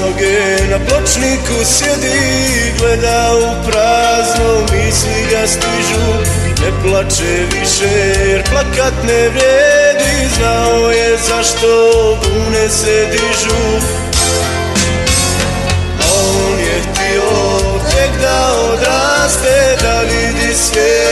noge na pločniku sjedi Gleda u prazno, misli ga stižu Ne plače više jer plakat ne vredi Znao je zašto bune se dižu on je htio tek da odraste Da vidi svijet,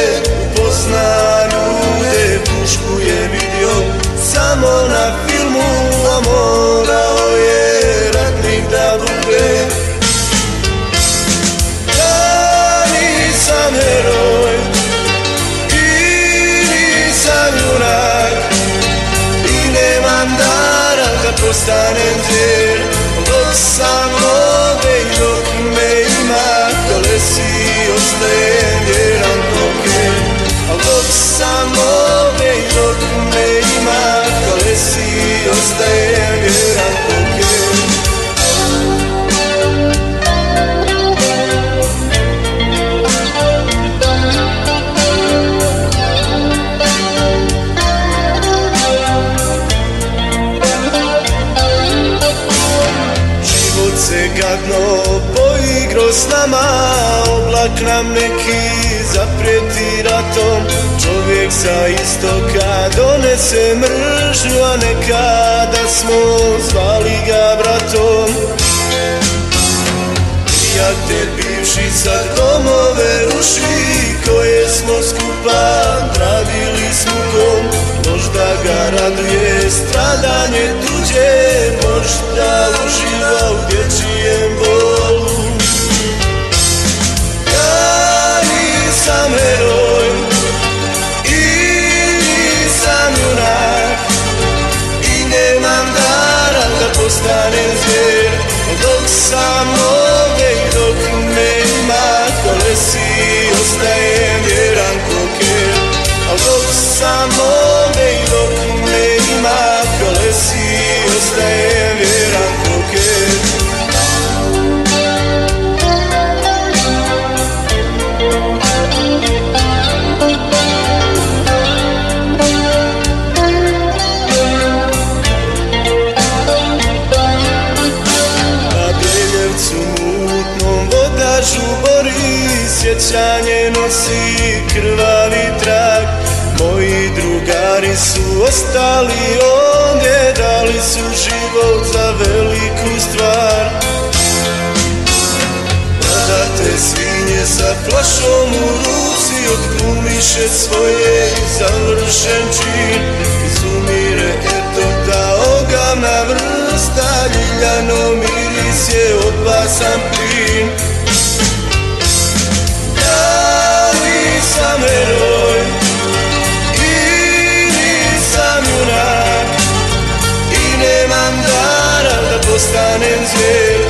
dara da postanem zvijer Dok sam ovdje i dok me ima Kolesi ostajem vjeran poigro s nama Oblak nam neki zaprijeti ratom. Čovjek sa istoka donese mržnju A nekada smo zvali ga bratom. Prijatelj bivši sad domove ruši Koje smo skupa gradili s mukom. Možda ga raduje stradanje tuđe Možda uživa u dječjem Dok voda žubori Sjećanje nosi krvavi trag. Moji drugari su ostali ondje Dali su život za veliku stvar. Prodate svinje sa flašom u ruci Odglumiše svoje završen čin. Izumire eto ta ogavna vrsta Ljiljano miris je opasan plin postanem zvijer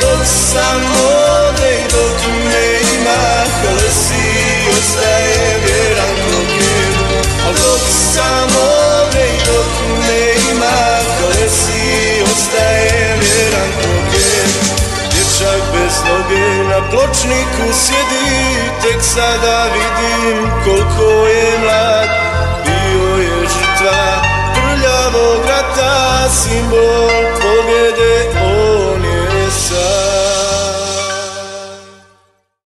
Dok sam ovdje i dok me ima Kolesi ostaje vjeran koker Al dok sam ovdje i dok me ima Kolesi ostaje vjeran koker Dječak bez noge na pločniku sjedi Tek sada vidim koliko je mlad. Bio je žrtva prljavog rata Simbol pobjede